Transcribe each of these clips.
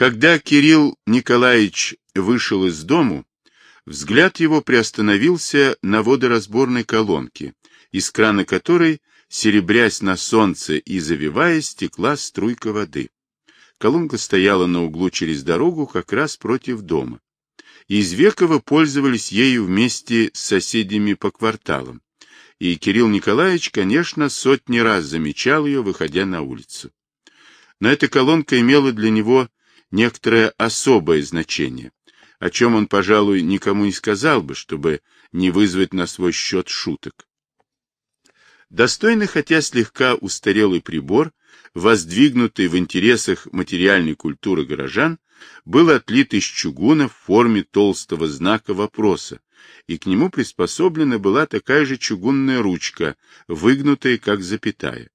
Когда Кирилл Николаевич вышел из дому, взгляд его приостановился на водоразборной колонке, из крана которой, серебрясь на солнце и завиваясь, текла струйка воды. Колонка стояла на углу через дорогу как раз против дома. Из Векова пользовались ею вместе с соседями по кварталам. И Кирилл Николаевич, конечно, сотни раз замечал ее, выходя на улицу. Но эта колонка имела для него некоторое особое значение, о чем он, пожалуй, никому не сказал бы, чтобы не вызвать на свой счет шуток. Достойный, хотя слегка устарелый прибор, воздвигнутый в интересах материальной культуры горожан, был отлит из чугуна в форме толстого знака вопроса, и к нему приспособлена была такая же чугунная ручка, выгнутая как запятая.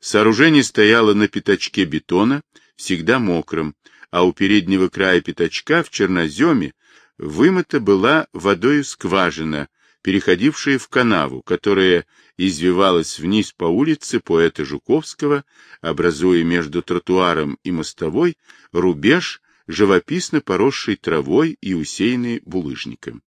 Сооружение стояло на пятачке бетона, всегда мокром, а у переднего края пятачка в черноземе вымыта была водою скважина, переходившая в канаву, которая извивалась вниз по улице поэта Жуковского, образуя между тротуаром и мостовой рубеж, живописно поросший травой и усеянный булыжником.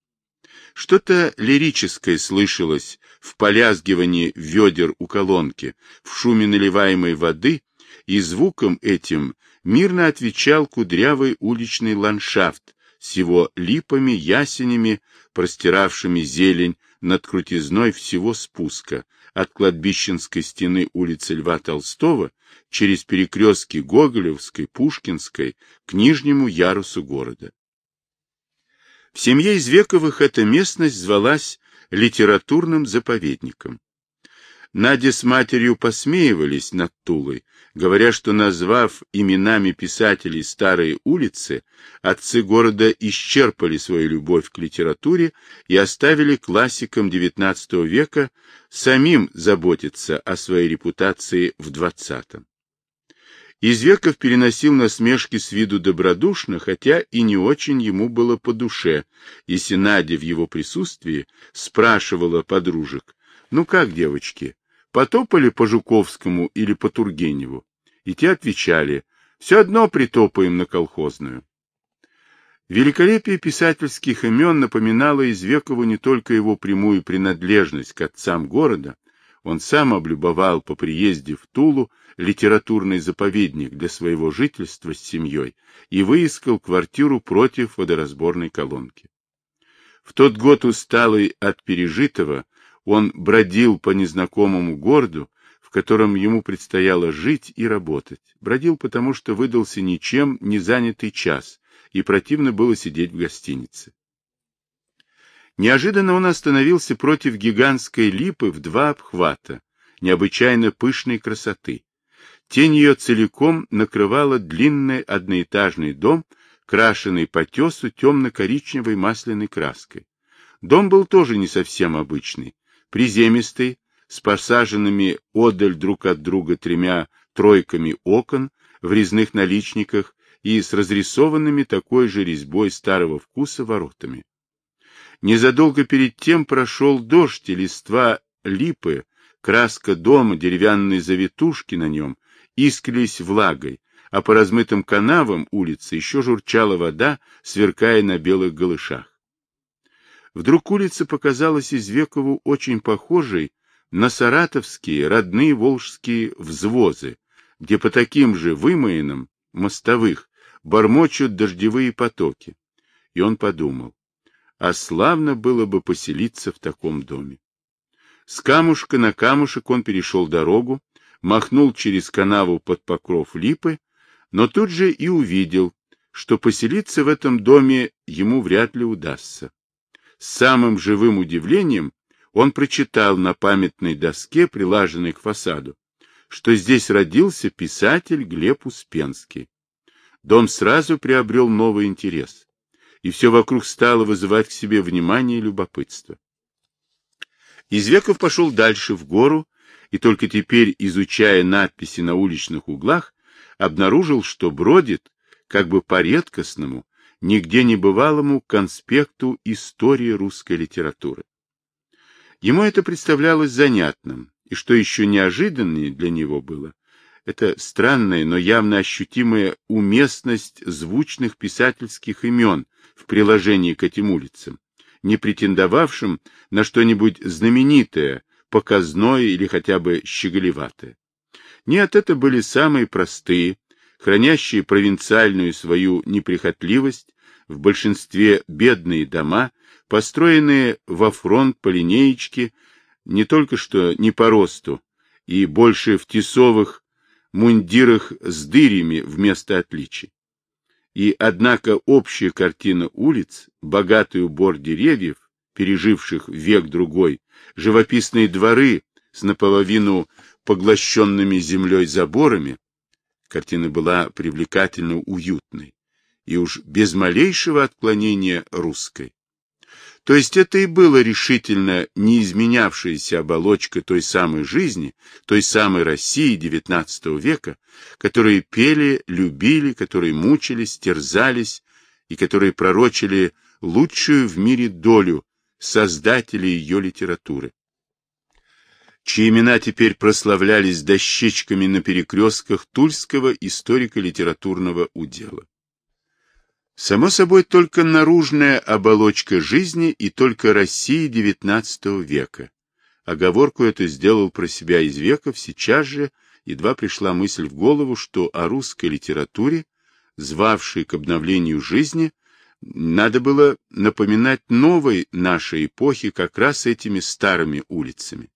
Что-то лирическое слышалось в полязгивании ведер у колонки, в шуме наливаемой воды, и звуком этим мирно отвечал кудрявый уличный ландшафт с его липами, ясенями, простиравшими зелень над крутизной всего спуска, от кладбищенской стены улицы Льва Толстого через перекрестки Гоголевской, Пушкинской к нижнему ярусу города. В семье Извековых эта местность звалась литературным заповедником. Надя с матерью посмеивались над Тулой, говоря, что, назвав именами писателей старые улицы, отцы города исчерпали свою любовь к литературе и оставили классикам XIX века самим заботиться о своей репутации в XX. Извеков переносил насмешки с виду добродушно, хотя и не очень ему было по душе, если Надя в его присутствии спрашивала подружек, «Ну как, девочки, потопали по Жуковскому или по Тургеневу?» И те отвечали, «Все одно притопаем на колхозную». Великолепие писательских имен напоминало Извекову не только его прямую принадлежность к отцам города, он сам облюбовал по приезде в Тулу литературный заповедник для своего жительства с семьей и выискал квартиру против водоразборной колонки. В тот год усталый от пережитого, он бродил по незнакомому городу, в котором ему предстояло жить и работать. Бродил потому, что выдался ничем не занятый час, и противно было сидеть в гостинице. Неожиданно он остановился против гигантской липы в два обхвата, необычайно пышной красоты. Тень ее целиком накрывала длинный одноэтажный дом, крашенный по тесу темно-коричневой масляной краской. Дом был тоже не совсем обычный, приземистый, с посаженными отдаль друг от друга тремя тройками окон в резных наличниках и с разрисованными такой же резьбой старого вкуса воротами. Незадолго перед тем прошел дождь, и листва липы, краска дома, деревянные завитушки на нем искрились влагой, а по размытым канавам улицы еще журчала вода, сверкая на белых голышах. Вдруг улица показалась Извекову очень похожей на саратовские родные волжские взвозы, где по таким же вымоинам мостовых бормочут дождевые потоки. И он подумал, а славно было бы поселиться в таком доме. С камушка на камушек он перешел дорогу, махнул через канаву под покров липы, но тут же и увидел, что поселиться в этом доме ему вряд ли удастся. С самым живым удивлением он прочитал на памятной доске, прилаженной к фасаду, что здесь родился писатель Глеб Успенский. Дом сразу приобрел новый интерес и все вокруг стало вызывать к себе внимание и любопытство. Извеков пошел дальше в гору, и только теперь, изучая надписи на уличных углах, обнаружил, что бродит, как бы по-редкостному, нигде не бывалому конспекту истории русской литературы. Ему это представлялось занятным, и что еще неожиданнее для него было, это странная, но явно ощутимая уместность звучных писательских имен в приложении к этим улицам, не претендовавшим на что-нибудь знаменитое, показное или хотя бы щеголеватое. Нет, это были самые простые, хранящие провинциальную свою неприхотливость, в большинстве бедные дома, построенные во фронт по линеечке, не только что не по росту, и больше в тесовых мундирах с дырями вместо отличий. И, однако, общая картина улиц, богатый убор деревьев, переживших век-другой, живописные дворы с наполовину поглощенными землей заборами, картина была привлекательно уютной и уж без малейшего отклонения русской. То есть это и было решительно не изменявшаяся оболочка той самой жизни, той самой России XIX века, которые пели, любили, которые мучились, терзались и которые пророчили лучшую в мире долю создателей ее литературы чьи имена теперь прославлялись дощечками на перекрестках Тульского историко-литературного удела. Само собой, только наружная оболочка жизни и только России XIX века. Оговорку эту сделал про себя из веков, сейчас же едва пришла мысль в голову, что о русской литературе, звавшей к обновлению жизни, надо было напоминать новой нашей эпохи как раз этими старыми улицами.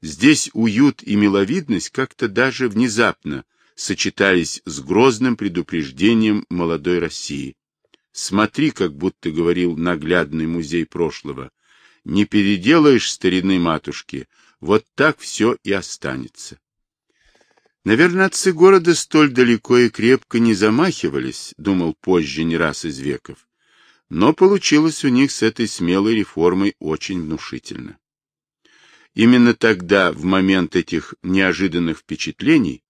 Здесь уют и миловидность как-то даже внезапно сочетались с грозным предупреждением молодой России. Смотри, как будто говорил наглядный музей прошлого, не переделаешь старины матушки, вот так все и останется. Наверное, отцы города столь далеко и крепко не замахивались, думал позже не раз из веков, но получилось у них с этой смелой реформой очень внушительно. Именно тогда, в момент этих неожиданных впечатлений,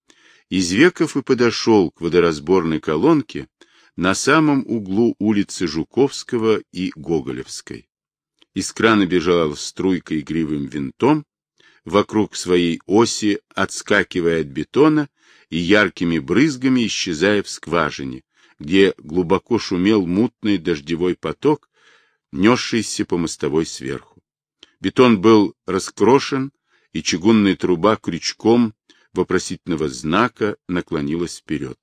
Извеков и подошел к водоразборной колонке на самом углу улицы Жуковского и Гоголевской. Из крана бежала струйка игривым винтом, вокруг своей оси отскакивая от бетона и яркими брызгами исчезая в скважине, где глубоко шумел мутный дождевой поток, несшийся по мостовой сверху. Бетон был раскрошен, и чугунная труба крючком вопросительного знака наклонилась вперед.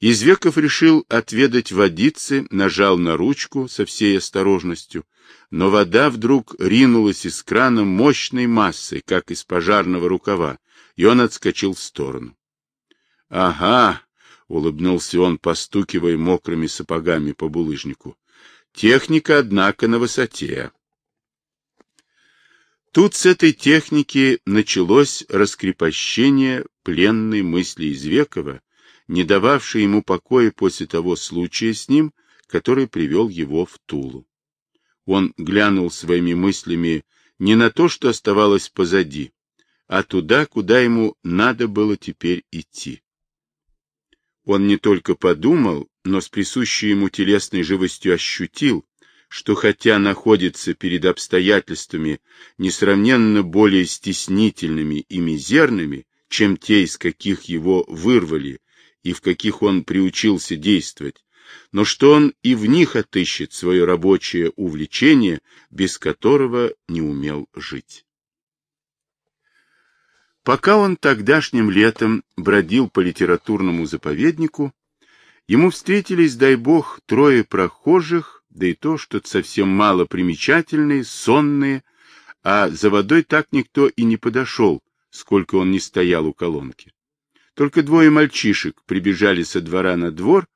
Извеков решил отведать водицы, нажал на ручку со всей осторожностью, но вода вдруг ринулась из крана мощной массой, как из пожарного рукава, и он отскочил в сторону. — Ага, — улыбнулся он, постукивая мокрыми сапогами по булыжнику. — Техника, однако, на высоте. Тут с этой техники началось раскрепощение пленной мысли Извекова, не дававшей ему покоя после того случая с ним, который привел его в Тулу. Он глянул своими мыслями не на то, что оставалось позади, а туда, куда ему надо было теперь идти. Он не только подумал, но с присущей ему телесной живостью ощутил, что хотя находится перед обстоятельствами несравненно более стеснительными и мизерными, чем те, из каких его вырвали и в каких он приучился действовать, но что он и в них отыщет свое рабочее увлечение, без которого не умел жить. Пока он тогдашним летом бродил по литературному заповеднику, ему встретились, дай бог, трое прохожих да и то что-то совсем мало примечательные, сонные, а за водой так никто и не подошел, сколько он не стоял у колонки. Только двое мальчишек прибежали со двора на двор,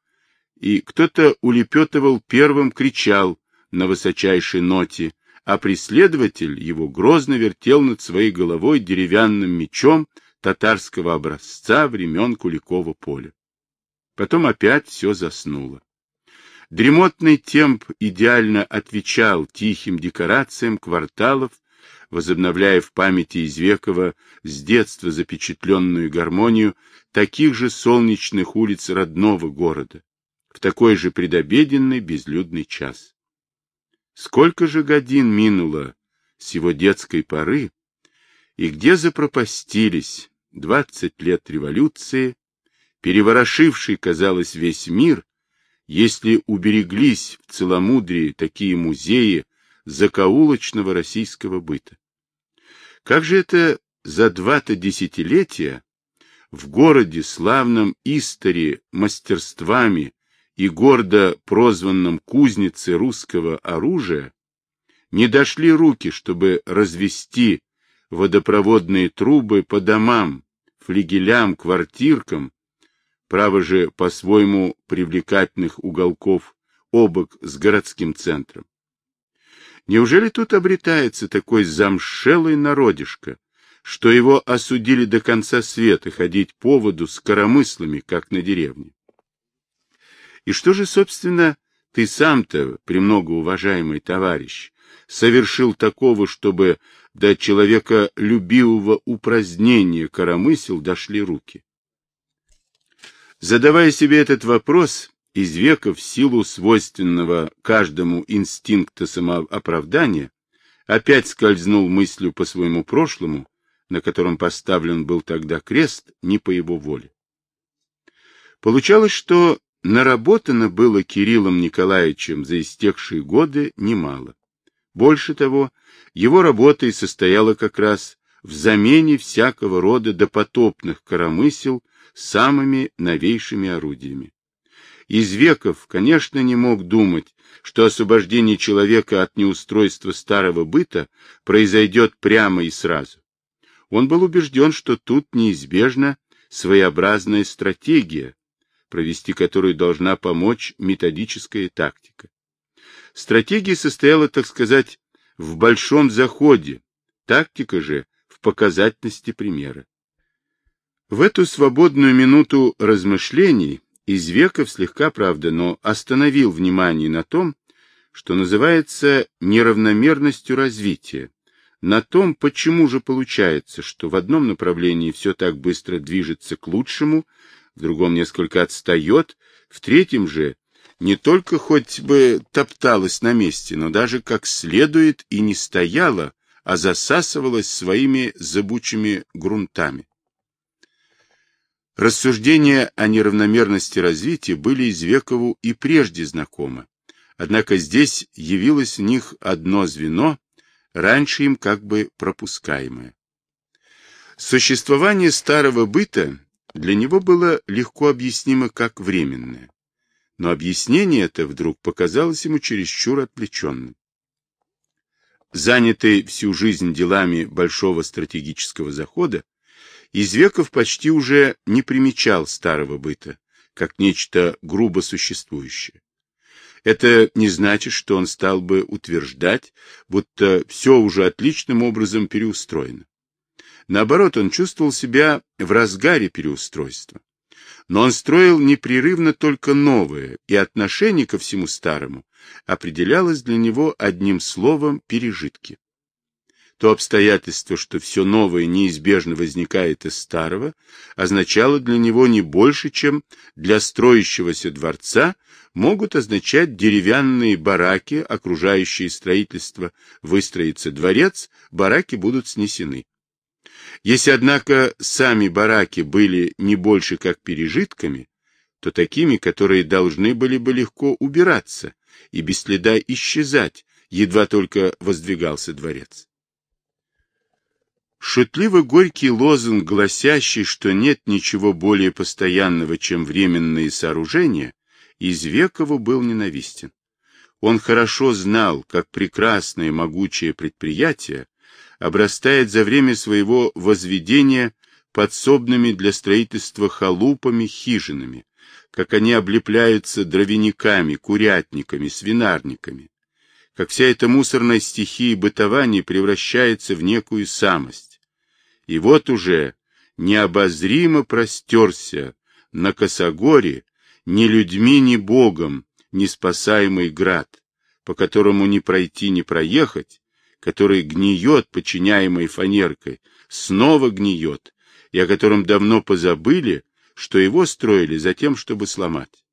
и кто-то улепетывал первым, кричал на высочайшей ноте, а преследователь его грозно вертел над своей головой деревянным мечом татарского образца времен Куликова поля. Потом опять все заснуло. Дремотный темп идеально отвечал тихим декорациям кварталов, возобновляя в памяти Извекова с детства запечатленную гармонию таких же солнечных улиц родного города, в такой же предобеденный безлюдный час. Сколько же годин минуло с его детской поры, и где запропастились, 20 лет революции, переворошивший, казалось, весь мир, если убереглись в целомудрии такие музеи закоулочного российского быта. Как же это за два-то десятилетия в городе, славном Исторе мастерствами и гордо прозванном кузнице русского оружия, не дошли руки, чтобы развести водопроводные трубы по домам, флигелям, квартиркам, право же по-своему привлекательных уголков обок с городским центром. Неужели тут обретается такой замшелый народишко, что его осудили до конца света ходить по воду с коромыслами, как на деревне? И что же, собственно, ты сам-то, премногоуважаемый товарищ, совершил такого, чтобы до человека любивого упразднения коромысел дошли руки? Задавая себе этот вопрос, из века в силу свойственного каждому инстинкта самооправдания, опять скользнул мыслью по своему прошлому, на котором поставлен был тогда крест, не по его воле. Получалось, что наработано было Кириллом Николаевичем за истекшие годы немало. Больше того, его работа и состояла как раз в замене всякого рода допотопных коромысел самыми новейшими орудиями. Из веков, конечно, не мог думать, что освобождение человека от неустройства старого быта произойдет прямо и сразу. Он был убежден, что тут неизбежна своеобразная стратегия, провести которую должна помочь методическая тактика. Стратегия состояла, так сказать, в большом заходе, тактика же в показательности примера. В эту свободную минуту размышлений Извеков слегка, правда, но остановил внимание на том, что называется неравномерностью развития, на том, почему же получается, что в одном направлении все так быстро движется к лучшему, в другом несколько отстает, в третьем же не только хоть бы топталась на месте, но даже как следует и не стояла, а засасывалась своими зыбучими грунтами. Рассуждения о неравномерности развития были Извекову и прежде знакомы, однако здесь явилось в них одно звено, раньше им как бы пропускаемое. Существование старого быта для него было легко объяснимо как временное, но объяснение это вдруг показалось ему чересчур отвлеченным. Занятый всю жизнь делами большого стратегического захода, Извеков почти уже не примечал старого быта, как нечто грубо существующее. Это не значит, что он стал бы утверждать, будто все уже отличным образом переустроено. Наоборот, он чувствовал себя в разгаре переустройства. Но он строил непрерывно только новое, и отношение ко всему старому определялось для него одним словом «пережитки». То обстоятельство, что все новое неизбежно возникает из старого, означало для него не больше, чем для строящегося дворца могут означать деревянные бараки, окружающие строительство, выстроится дворец, бараки будут снесены. Если, однако, сами бараки были не больше как пережитками, то такими, которые должны были бы легко убираться и без следа исчезать, едва только воздвигался дворец. Шутливо-горький лозунг, гласящий, что нет ничего более постоянного, чем временные сооружения, из Векову был ненавистен. Он хорошо знал, как прекрасное могучее предприятие обрастает за время своего возведения подсобными для строительства халупами, хижинами, как они облепляются дровяниками, курятниками, свинарниками, как вся эта мусорная стихия бытования превращается в некую самость и вот уже необозримо простерся на косогоре ни людьми, ни богом, не спасаемый град, по которому не пройти, не проехать, который гниет, подчиняемой фанеркой, снова гниет, и о котором давно позабыли, что его строили за тем, чтобы сломать.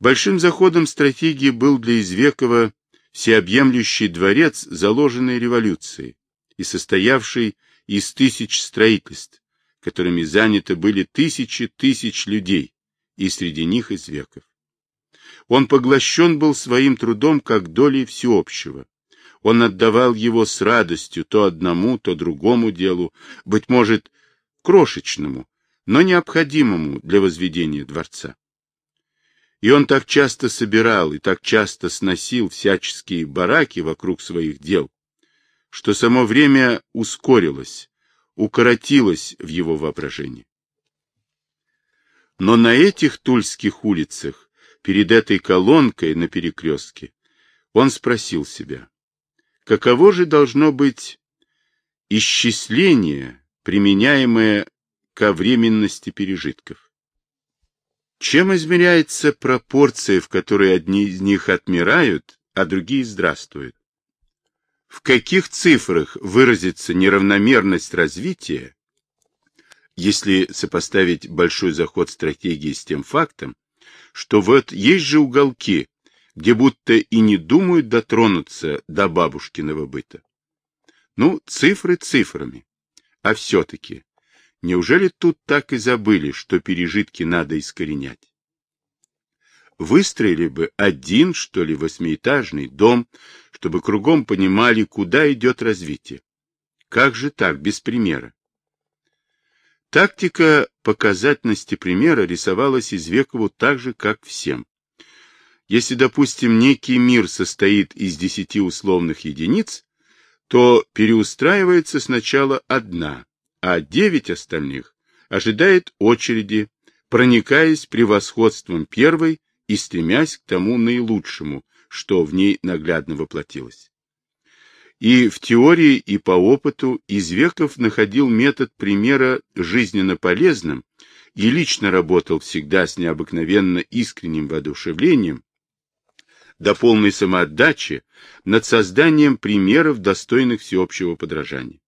Большим заходом стратегии был для Извекова всеобъемлющий дворец, заложенный революцией и состоявший из тысяч строительств, которыми заняты были тысячи тысяч людей, и среди них Извеков. Он поглощен был своим трудом как долей всеобщего. Он отдавал его с радостью то одному, то другому делу, быть может, крошечному, но необходимому для возведения дворца. И он так часто собирал и так часто сносил всяческие бараки вокруг своих дел, что само время ускорилось, укоротилось в его воображении. Но на этих тульских улицах, перед этой колонкой на перекрестке, он спросил себя, каково же должно быть исчисление, применяемое ко временности пережитков? Чем измеряется пропорция, в которой одни из них отмирают, а другие здравствуют? В каких цифрах выразится неравномерность развития, если сопоставить большой заход стратегии с тем фактом, что вот есть же уголки, где будто и не думают дотронуться до бабушкиного быта. Ну, цифры цифрами. А все-таки, неужели тут так и забыли, что пережитки надо искоренять? Выстроили бы один, что ли, восьмиэтажный дом, чтобы кругом понимали, куда идет развитие. Как же так, без примера? Тактика показательности примера рисовалась Извекову так же, как всем. Если, допустим, некий мир состоит из десяти условных единиц, то переустраивается сначала одна, а девять остальных ожидает очереди, проникаясь превосходством первой и стремясь к тому наилучшему, что в ней наглядно воплотилось. И в теории, и по опыту Извеков находил метод примера жизненно полезным и лично работал всегда с необыкновенно искренним воодушевлением, до полной самоотдачи над созданием примеров, достойных всеобщего подражания.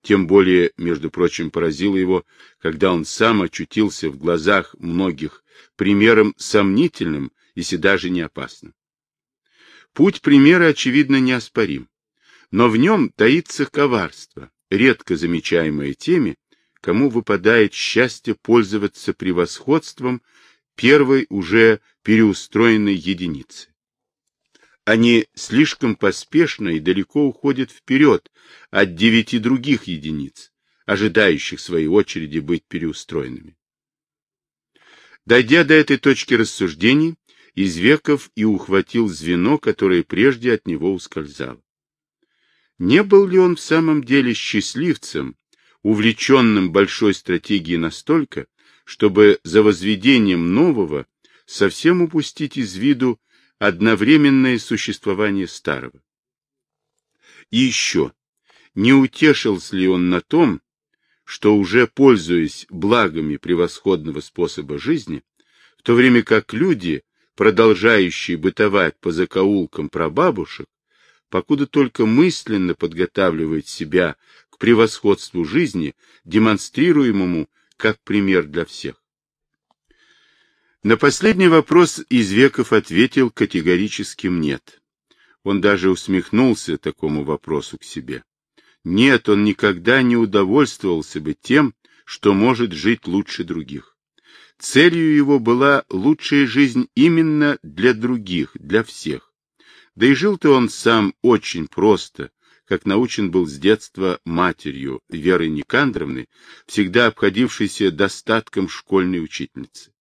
Тем более, между прочим, поразило его, когда он сам очутился в глазах многих примером сомнительным, если даже не опасным. Путь примера, очевидно, неоспорим но в нем таится коварство, редко замечаемое теми, кому выпадает счастье пользоваться превосходством первой уже переустроенной единицы. Они слишком поспешно и далеко уходят вперед от девяти других единиц, ожидающих своей очереди быть переустроенными. Дойдя до этой точки рассуждений, Извеков и ухватил звено, которое прежде от него ускользало. Не был ли он в самом деле счастливцем, увлеченным большой стратегией настолько, чтобы за возведением нового совсем упустить из виду одновременное существование старого? И еще, не утешился ли он на том, что уже пользуясь благами превосходного способа жизни, в то время как люди, продолжающие бытовать по закоулкам прабабушек, покуда только мысленно подготавливает себя к превосходству жизни, демонстрируемому как пример для всех. На последний вопрос Извеков ответил категорическим «нет». Он даже усмехнулся такому вопросу к себе. Нет, он никогда не удовольствовался бы тем, что может жить лучше других. Целью его была лучшая жизнь именно для других, для всех. Да и жил-то он сам очень просто, как научен был с детства матерью Веры Никандровны, всегда обходившейся достатком школьной учительницы.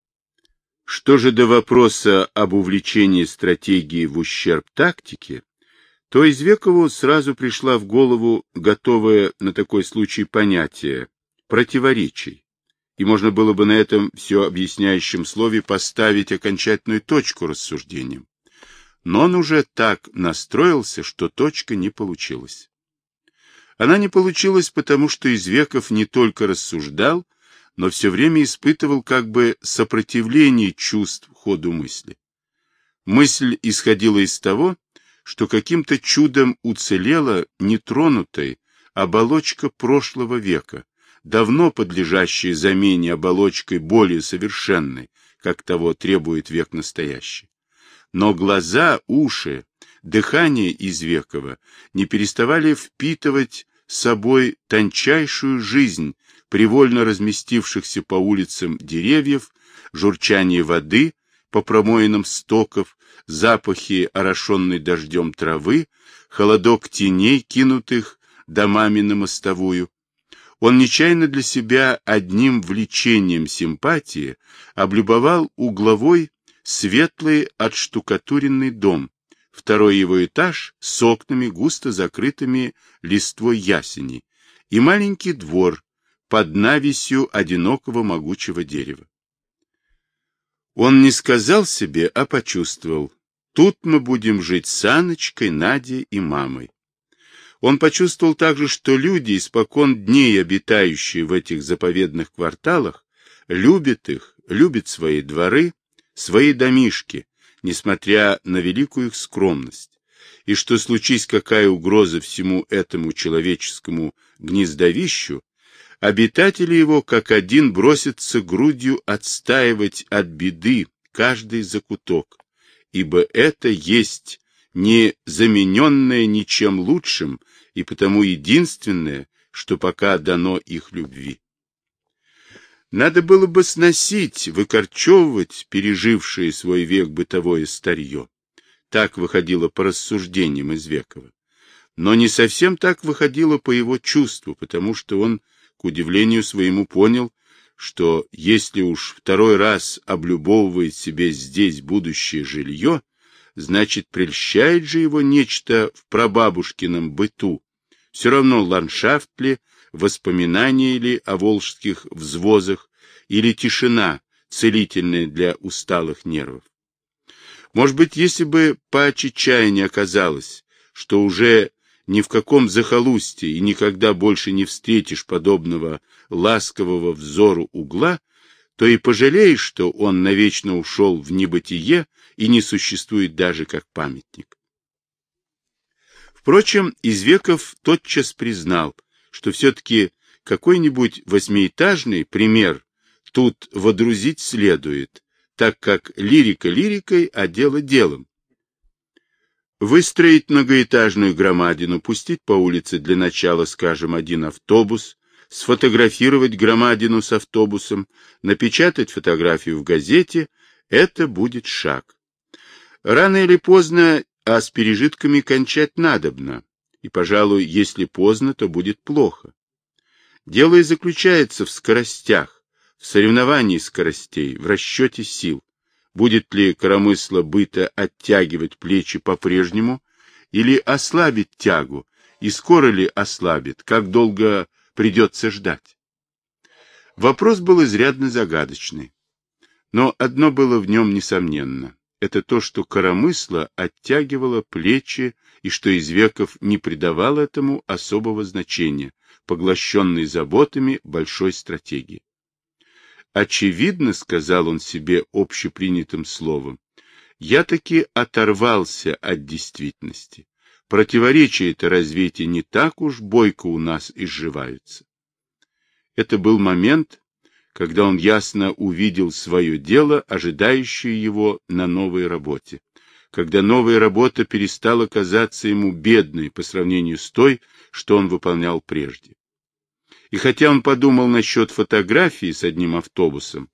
Что же до вопроса об увлечении стратегией в ущерб тактике, то Извекову сразу пришла в голову готовое на такой случай понятие противоречий, и можно было бы на этом все объясняющем слове поставить окончательную точку рассуждениям но он уже так настроился, что точка не получилась. Она не получилась потому, что Извеков не только рассуждал, но все время испытывал как бы сопротивление чувств ходу мысли. Мысль исходила из того, что каким-то чудом уцелела нетронутой оболочка прошлого века, давно подлежащая замене оболочкой более совершенной, как того требует век настоящий. Но глаза, уши, дыхание Извекова не переставали впитывать собой тончайшую жизнь, привольно разместившихся по улицам деревьев, журчание воды по промоинам стоков, запахи орошенной дождем травы, холодок теней, кинутых домами на мостовую. Он нечаянно для себя одним влечением симпатии облюбовал угловой светлый отштукатуренный дом, второй его этаж с окнами, густо закрытыми листвой ясени, и маленький двор под навесью одинокого могучего дерева. Он не сказал себе, а почувствовал. Тут мы будем жить с Аночкой, Надей и мамой. Он почувствовал также, что люди, испокон дней обитающие в этих заповедных кварталах, любят их, любят свои дворы, свои домишки, несмотря на великую их скромность, и что случись какая угроза всему этому человеческому гнездовищу, обитатели его как один бросятся грудью отстаивать от беды каждый закуток, ибо это есть не замененное ничем лучшим и потому единственное, что пока дано их любви. Надо было бы сносить, выкорчевывать пережившее свой век бытовое старье. Так выходило по рассуждениям из Векова. Но не совсем так выходило по его чувству, потому что он, к удивлению своему, понял, что если уж второй раз облюбовывает себе здесь будущее жилье, значит, прельщает же его нечто в прабабушкином быту, все равно ландшафт ли, воспоминания ли о волжских взвозах или тишина, целительная для усталых нервов. Может быть, если бы по отчаянию оказалось, что уже ни в каком захолустье и никогда больше не встретишь подобного ласкового взору угла, то и пожалеешь, что он навечно ушел в небытие и не существует даже как памятник. Впрочем, Извеков тотчас признал, что все-таки какой-нибудь восьмиэтажный пример тут водрузить следует, так как лирика лирикой, а дело делом. Выстроить многоэтажную громадину, пустить по улице для начала, скажем, один автобус, сфотографировать громадину с автобусом, напечатать фотографию в газете – это будет шаг. Рано или поздно, а с пережитками кончать надобно, и, пожалуй, если поздно, то будет плохо. Дело и заключается в скоростях, в соревновании скоростей, в расчете сил. Будет ли коромысло быта оттягивать плечи по-прежнему или ослабить тягу, и скоро ли ослабит, как долго придется ждать? Вопрос был изрядно загадочный, но одно было в нем несомненно это то, что коромысло оттягивало плечи и что из веков не придавал этому особого значения, поглощенный заботами большой стратегии. Очевидно, сказал он себе общепринятым словом, я таки оторвался от действительности. Противоречия это развитие не так уж бойко у нас изживаются. Это был момент, когда он ясно увидел свое дело, ожидающее его на новой работе, когда новая работа перестала казаться ему бедной по сравнению с той, что он выполнял прежде. И хотя он подумал насчет фотографии с одним автобусом,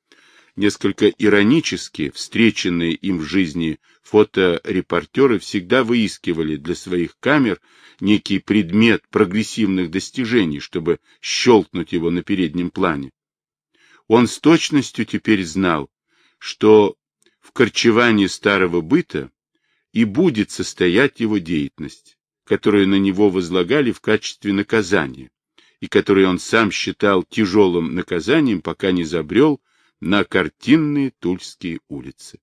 несколько иронически встреченные им в жизни фоторепортеры всегда выискивали для своих камер некий предмет прогрессивных достижений, чтобы щелкнуть его на переднем плане. Он с точностью теперь знал, что в корчевании старого быта и будет состоять его деятельность, которую на него возлагали в качестве наказания, и которую он сам считал тяжелым наказанием, пока не забрел на картинные тульские улицы.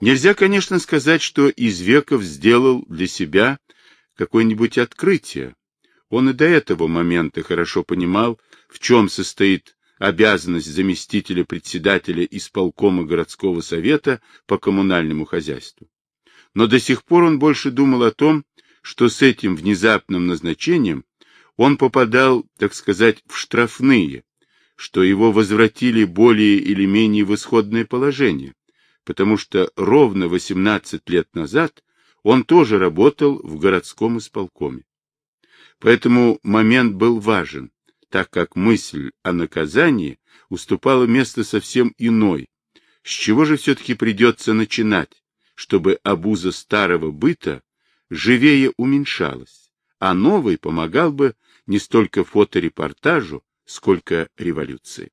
Нельзя, конечно, сказать, что Извеков сделал для себя какое-нибудь открытие. Он и до этого момента хорошо понимал, в чем состоит обязанность заместителя председателя исполкома городского совета по коммунальному хозяйству. Но до сих пор он больше думал о том, что с этим внезапным назначением он попадал, так сказать, в штрафные, что его возвратили более или менее в исходное положение, потому что ровно 18 лет назад он тоже работал в городском исполкоме. Поэтому момент был важен, так как мысль о наказании уступала место совсем иной. С чего же все-таки придется начинать, чтобы обуза старого быта живее уменьшалась, а новый помогал бы не столько фоторепортажу, сколько революции.